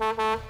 Bye.